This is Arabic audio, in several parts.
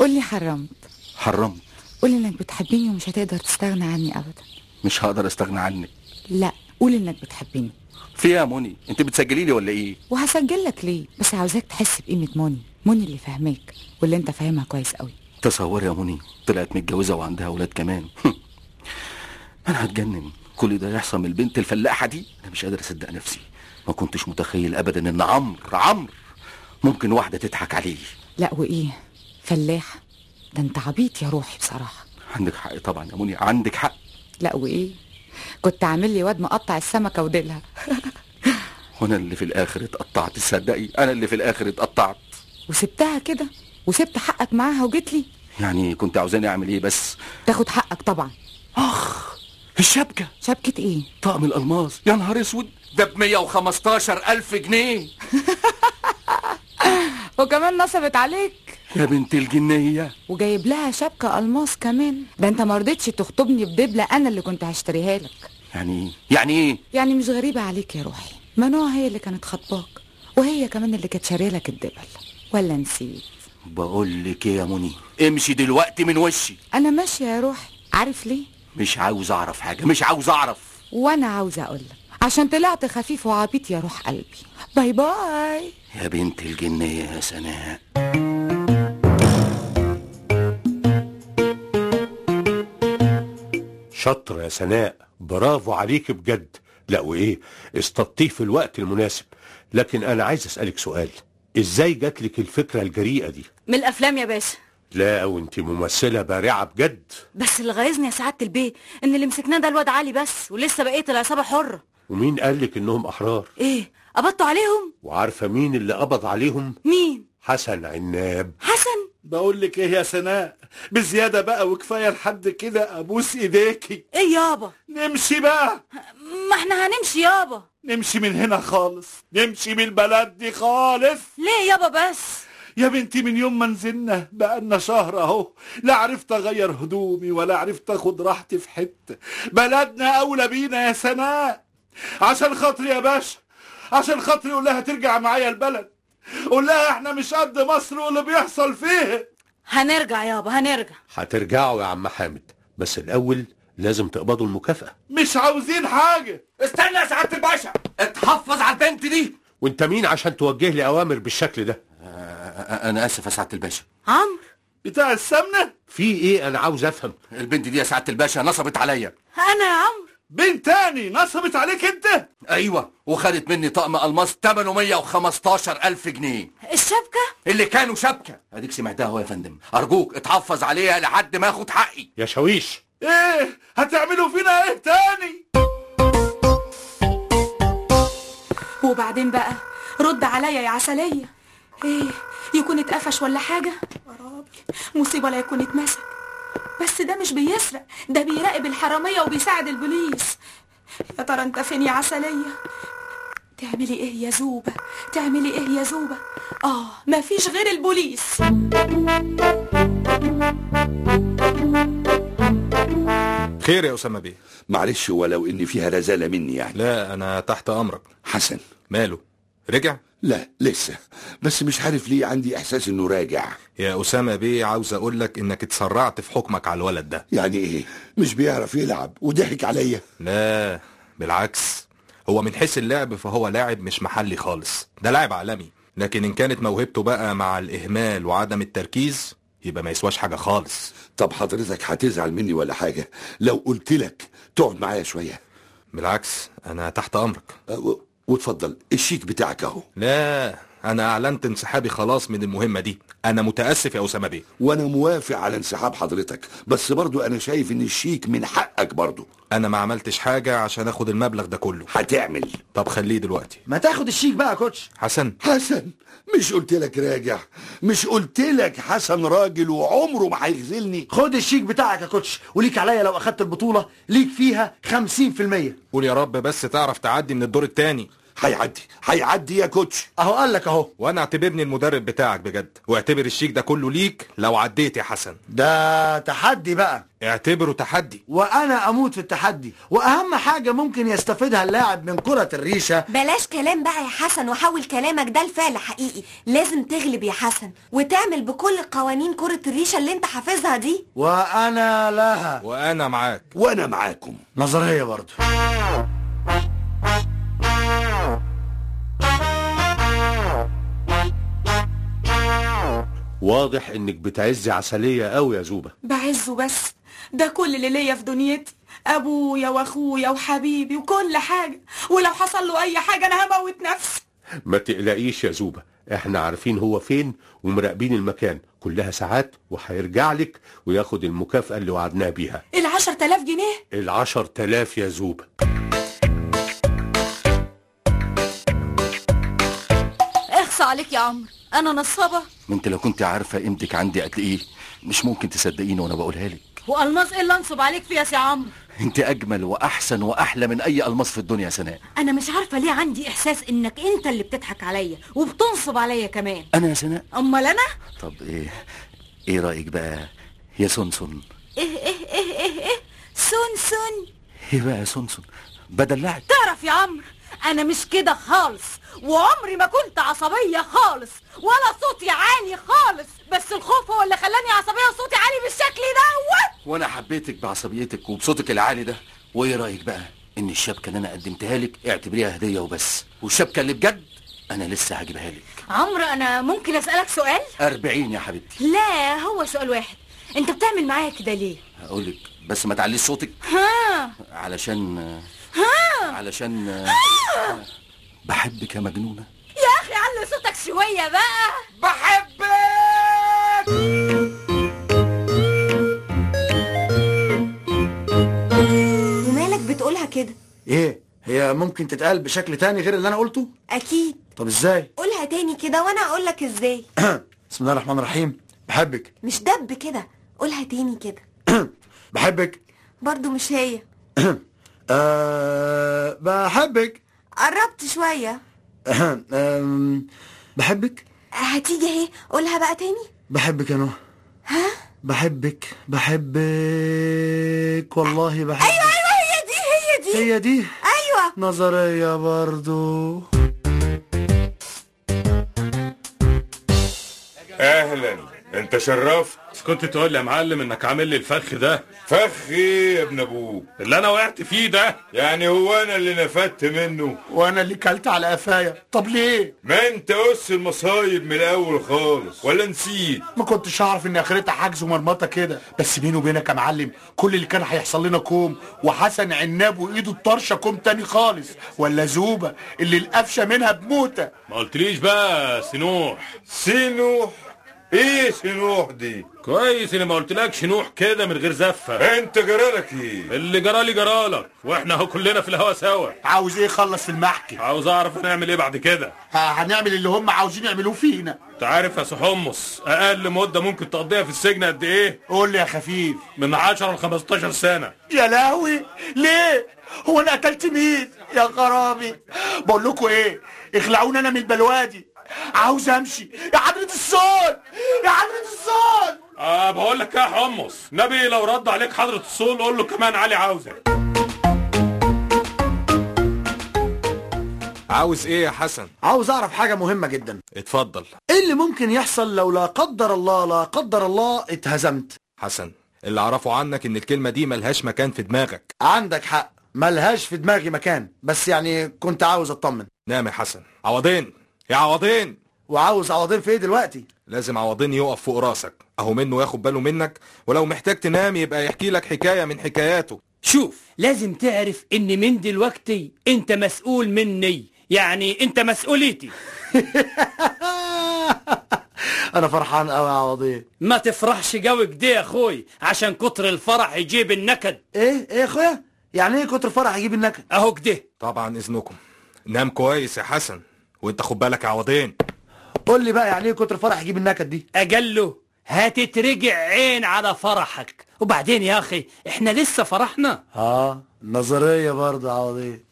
قولي حرمت. حرمت؟ قولي إنك بتحبيني ومش هتقدر تستغنى عني ابدا. مش هقدر أستغنى عنك. لا قولي إنك بتحبيني. في إيه يا موني أنت بتسجلي لي ولا إيه؟ وهسجل لك ليه؟ بس عاوزاك تحس بقيمة موني موني اللي فاهماك واللي أنت فاهمها كويس قوي. تصوري يا موني طلعت متجوزة وعندها أولاد كمان. أنا هتجنن. كل ده يحصل من البنت الفلاحة دي؟ أنا مش قادر أصدق نفسي. ما كنتش متخيل ابدا إن عمرو عمرو ممكن واحدة تضحك عليه. لا وإيه؟ فلاح. ده انت عبيط يا روحي بصراحة. عندك حق طبعا يا موني عندك حق. لا وايه؟ كنت عامل لي واد مقطع السمكة وديلها. وأنا اللي في الآخر اتقطعت تصدقي؟ أنا اللي في الآخر اتقطعت. وسبتها كده؟ وسبت حقك معاها وجيت لي؟ يعني كنت عاوزاني أعمل إيه بس؟ تاخد حقك طبعا. أخ الشبكة. شبكة إيه؟ طقم الألماس. يا نهار أسود ده ب 115 ألف جنيه. وكمان نصبت عليك. يا بنت الجنية. وجايب لها شبكة ألماس كمان. ده انت ما رضيتش تخطبني بدبلة أنا اللي كنت هشتريها لك. يعني إيه؟ يعني إيه؟ يعني مش غريبة عليك يا روحي. منوع هي اللي كانت خطباك وهي كمان اللي كانت شارية لك الدبل. ولا نسيت؟ بقول لك إيه يا موني امشي دلوقتي من وشي. أنا ماشية يا روحي. عارف ليه؟ مش عاوز أعرف حاجة مش عاوز أعرف. وأنا عاوزه أقول لك عشان طلعت خفيف وعبيط يا روح قلبي. باي باي. يا بنت الجنيه يا سناء. شاطرة يا سناء. برافو عليك بجد. لا وإيه؟ استطيه في الوقت المناسب. لكن أنا عايز أسألك سؤال. إزاي جات لك الفكرة الجريئة دي؟ من الأفلام يا باشا لا وأنت ممثلة بارعة بجد. بس اللي غيظني يا سعادة البيه إن اللي مسكناه ده الواد علي بس ولسه بقية العصابة حره ومين قال لك إنهم أحرار؟ إيه قبضتوا عليهم؟ وعارفة مين اللي قبض عليهم؟ مين؟ حسن عناب. حسن؟ بقول لك إيه يا سناء؟ بزيادة بقى وكفاية لحد كده أبوس إيديكي. إيه يابا؟ نمشي بقى. ما إحنا هنمشي يابا. نمشي من هنا خالص. نمشي من البلد دي خالص. ليه يابا بس؟ يا بنتي من يوم ما نزلنا بقالنا شهر أهو لا عرفت أغير هدومي ولا عرفت أخد راحتي في حتة. بلدنا أولى بينا يا سناء. عشان خاطري يا باشا عشان خاطري قول لها ترجع معايا البلد. قول لها إحنا مش قد مصر واللي بيحصل فيه. هنرجع يابا هنرجع. هترجعوا يا عم حامد بس الأول لازم تقبضوا المكافأة. مش عاوزين حاجة. استنى يا سعادة الباشا. اتحفظ على البنت دي. وانت مين عشان توجه لي أوامر بالشكل ده؟ أنا آسف يا سعادة الباشا. عمرو. بتاع السمنة؟ في إيه؟ أنا عاوز أفهم. البنت دي يا سعادة الباشا نصبت عليا. أنا يا عمرو. بنت تاني نصبت عليك أنت؟ أيوه وخدت مني طقم ألماس ثمنه 115 ألف جنيه. الشبكة؟ اللي كانوا شبكة. اديك سمعتها أهو يا فندم. أرجوك اتحفظ عليها لحد ما أخد حقي. يا شويش إيه هتعملوا فينا إيه تاني؟ وبعدين بقى رد عليا يا عسلية. إيه يكون اتقفش ولا حاجة؟ ورابي مصيبة لا يكون اتمسك. بس ده مش بيسرق ده بيراقب الحرامية وبيساعد البوليس. يا ترى انت فين يا عسلية؟ تعملي إيه يا زوبة؟ تعملي إيه يا زوبة؟ آه مفيش غير البوليس. خير يا أسامة بيه. معلش ولو إن فيها رزالة مني يعني. لا أنا تحت أمرك. حسن. ماله؟ رجع؟ لا لسه. بس مش عارف ليه عندي إحساس إنه راجع. يا أسامة بيه عاوز أقول لك إنك اتسرعت في حكمك على الولد ده. يعني إيه؟ مش بيعرف يلعب وضحك عليا. لا بالعكس. هو من حيث اللعب فهو لاعب مش محلي خالص. ده لاعب عالمي. لكن إن كانت موهبته بقى مع الإهمال وعدم التركيز يبقى ما يسواش حاجة خالص. طب حضرتك هتزعل مني ولا حاجة؟ لو قلت لك تقعد معايا شوية. بالعكس أنا تحت أمرك. أه، و- واتفضل الشيك بتاعك أهو. لا أنا أعلنت انسحابي خلاص من المهمة دي. أنا متأسف يا أسامة بيه. وأنا موافق على انسحاب حضرتك بس برضو أنا شايف إن الشيك من حقك برضو. أنا ما عملتش حاجة عشان أخد المبلغ ده كله. هتعمل. طب خليه دلوقتي. ما تاخد الشيك بقى يا كوتش. حسن. حسن مش قلت لك راجع. مش قلت لك حسن راجل وعمره ما هيخذلني خد الشيك بتاعك يا كوتش وليك عليا لو أخدت البطولة ليك فيها 50% قول يا رب بس تعرف تعدي من الدور التاني. هيعدي هيعدي يا كوتش. أهو قال لك أهو. وأنا اعتبرني المدرب بتاعك بجد واعتبر الشيك ده كله ليك لو عديت يا حسن. ده تحدي بقى. اعتبره تحدي. وأنا أموت في التحدي. وأهم حاجة ممكن يستفيدها اللاعب من كرة الريشة. بلاش كلام بقى يا حسن وحول كلامك ده لفعل حقيقي. لازم تغلب يا حسن وتعمل بكل قوانين كرة الريشة اللي انت حافظها دي. وأنا لها. وأنا معاك. وأنا معاكم. نظرية برضو واضح إنك بتعزي عسلية قوي يا زوبة. بعزه بس ده كل اللي ليا في دنيتي. أبويا وأخويا وحبيبي وكل حاجة. ولو حصل له أي حاجة أنا هموت نفسي. ما تقلقيش يا زوبة. إحنا عارفين هو فين ومراقبين المكان. كلها ساعات وهيرجع لك وياخد المكافأة اللي وعدناه بيها. العشر تلاف جنيه؟ العشر تلاف يا زوبة. عليك يا عمرو. أنا نصابة. ما أنت لو كنت عارفة قيمتك عندي قد إيه مش ممكن تصدقيني وأنا بقولها لك. والماس إيه اللي أنصب عليك فيها يا عمرو؟ أنت أجمل وأحسن وأحلى من أي الماس في الدنيا يا سناء. أنا مش عارفة ليه عندي إحساس إنك أنت اللي بتضحك عليا وبتنصب عليا كمان. أنا يا سناء؟ أمال أنا؟ طب إيه إيه رأيك بقى يا سونسون إيه إيه إيه إيه سون سون. إيه بقى يا سونسون؟ بدلعك تعرف يا عمرو أنا مش كده خالص. وعمري ما كنت عصبية خالص ولا صوتي عالي خالص. بس الخوف هو اللي خلاني عصبية وصوتي عالي بالشكل دوت. وأنا حبيتك بعصبيتك وبصوتك العالي ده. وإيه رأيك بقى؟ إن الشبكة اللي أنا قدمتها لك اعتبريها هدية وبس. والشبكة اللي بجد أنا لسه هجيبها لك. عمرو أنا ممكن أسألك سؤال؟ أربعين يا حبيبتي. لا هو سؤال واحد. انت بتعمل معايا كده ليه؟ هقول لك بس ما تعليش صوتك. ها؟ علشان ها؟ علشان بحبك يا مجنونة. يا أخي علي صوتك شوية بقى. بحبك! ومالك بتقولها كده؟ إيه هي ممكن تتقال بشكل تاني غير اللي أنا قلته؟ أكيد. طب إزاي؟ قولها تاني كده وأنا أقولك إزاي. بسم الله الرحمن الرحيم. بحبك. مش دب كده. قولها تاني كده. بحبك. برضو مش هي. أه بحبك. قربت شوية. بحبك. هتيجي اهي قولها بقى تاني. بحبك يا نوح. ها؟ بحبك بحبك والله بحبك. أيوه أيوه هي دي هي دي. هي دي؟ أيوه. نظرية برضو. أهلا. انت شرفت كنت تقول لي يا معلم انك عامل لي الفخ ده. فخ إيه يا ابن أبوك اللي أنا وقعت فيه ده. يعني هو أنا اللي نفدت منه. وأنا اللي كلت على قفايا. طب ليه؟ ما انت قص المصايب من الأول خالص. ولا نسيت؟ ما كنتش اعرف ان اخرتها حجز ومرمطة كده. بس بيني وبينك يا معلم كل اللي كان هيحصل لنا كوم. وحسن عناب وإيده الطرشة كوم تاني خالص. ولا زوبة اللي القفشة منها بموتة. ما قلتليش بقى سنوح. سينوح إيه سينوح دي كويس إني ما قلتلكش نوح كده من غير زفة. أنت جرالك إيه؟ اللي جرالي جرالك وإحنا أهو كلنا في الهوا سوا. عاوز إيه خلص في المحكي؟ عاوز أعرف هنعمل إيه بعد كده. ه- هنعمل اللي هم عاوزين يعملوه فينا. أنت عارف يا سحمص أقل مدة ممكن تقضيها في السجن قد إيه؟ قول لي يا خفيف. من 10 ل 15 سنة. يا لهوي! ليه؟ هو أنا قتلت مين يا خرابي بقول لكم إيه؟ اخلعوني أنا من البلوادي عاوز امشي. يا حضرة الصوت يا حضرة الصوت آه بقول لك يا حمص نبي لو رد عليك حضرة الصول قول له كمان علي عاوزك. عاوز إيه يا حسن؟ عاوز اعرف حاجة مهمة جدا. اتفضل. إيه اللي ممكن يحصل لو لا قدر الله لا قدر الله اتهزمت؟ حسن اللي اعرفه عنك ان الكلمة دي ملهاش مكان في دماغك. عندك حق. ملهاش في دماغي مكان. بس يعني كنت عاوز اطمن. نام يا حسن. عوضين. يا عوضين. وعاوز عوضين في إيه دلوقتي؟ لازم عوضين يقف فوق راسك. اهو منه ياخد باله منك ولو محتاج تنام يبقى يحكي لك حكاية من حكاياته. شوف لازم تعرف ان من دلوقتي انت مسؤول مني. يعني انت مسؤوليتي. أنا فرحان قوي يا عوضين. ما تفرحش قوي كده يا أخوي عشان كتر الفرح يجيب النكد. إيه؟ إيه يا اخويا؟ يعني إيه كتر فرح يجيب النكد؟ اهو كده. طبعا إذنكم. نام كويس يا حسن. وانت خد بالك عوضين. قول لي بقى يعني إيه كتر فرح يجيب النكد دي؟ اجله هتترجع عين على فرحك. وبعدين يا أخي إحنا لسه فرحنا. آه نظرية برضه عوضين.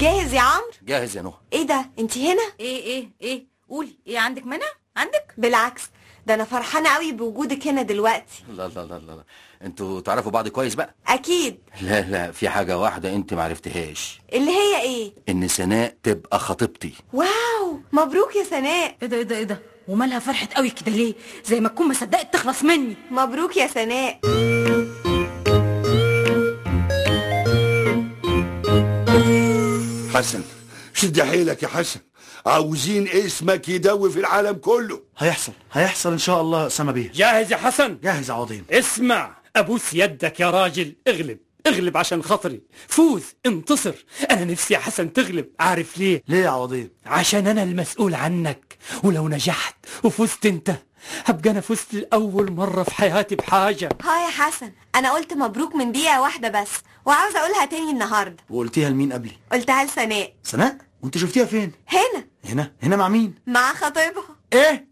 جاهز يا عمرو؟ جاهز يا نهى إيه ده؟ انت هنا؟ إيه إيه إيه؟ قولي إيه عندك منع عندك؟ بالعكس. ده أنا فرحانة قوي بوجودك هنا دلوقتي. لا لا لا لا. أنتوا تعرفوا بعض كويس بقى؟ أكيد. لا لا في حاجة واحدة انت معرفتهاش اللي هي إيه؟ إن سناء تبقى خطيبتي. واو مبروك يا سناء. إيه ده إيه ده إيه ده؟ ومالها فرحت قوي كده ليه؟ زي ما تكون ما صدقت تخلص مني. مبروك يا سناء. حسن شد حيلك يا حسن. عاوزين اسمك يدوي في العالم كله. هيحصل هيحصل إن شاء الله سما بيه. جاهز يا حسن؟ جاهز يا عظيم. اسمع ابوس يدك يا راجل اغلب اغلب عشان خاطري. فوز انتصر. أنا نفسي يا حسن تغلب. عارف ليه؟ ليه يا عظيم؟ عشان أنا المسؤول عنك. ولو نجحت وفزت أنت هبقى أنا فزت لأول مرة في حياتي بحاجة. ها يا حسن أنا قلت مبروك من دقيقة واحدة بس وعاوزه أقولها تاني النهارده. وقلتيها لمين قبلي؟ قلتها لسناء سناء وانت شفتيها فين؟ هنا. هنا. هنا مع مين؟ مع خطيبها. إيه؟